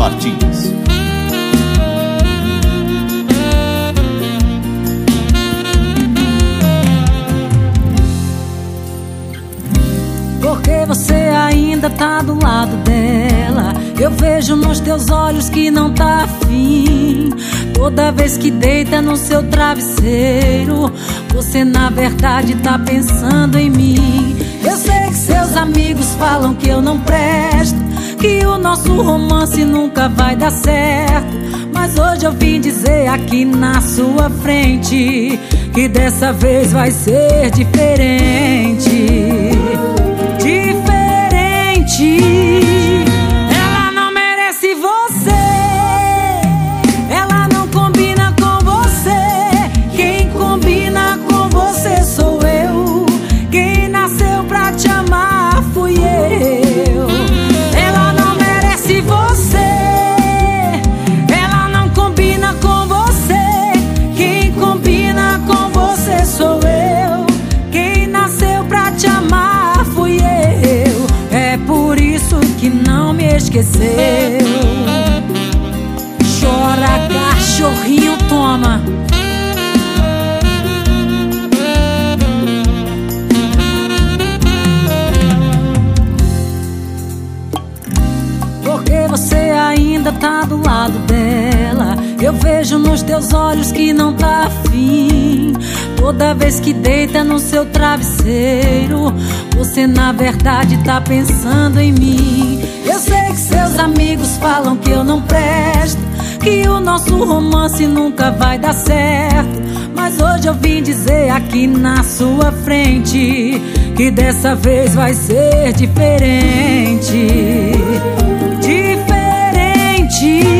Martins. Porque você ainda tá do lado dela. Eu vejo nos teus olhos que não tá afim. Toda vez que deita no seu travesseiro, você na verdade tá pensando em mim. Eu sei que seus amigos falam que eu não presto nosso romance nunca vai dar certo. Mas hoje eu vim dizer aqui na sua frente que dessa vez vai ser diferente. Esqueceu. Chora, cachorrinho, toma. Porque você ainda tá do lado dela. Eu vejo nos teus olhos que não tá afim. Toda vez que deita no seu travesseiro, você na verdade tá pensando em mim. Eu sei que seus amigos falam que eu não presto, que o nosso romance nunca vai dar certo. Mas hoje eu vim dizer aqui na sua frente que dessa vez vai ser diferente. esquecer.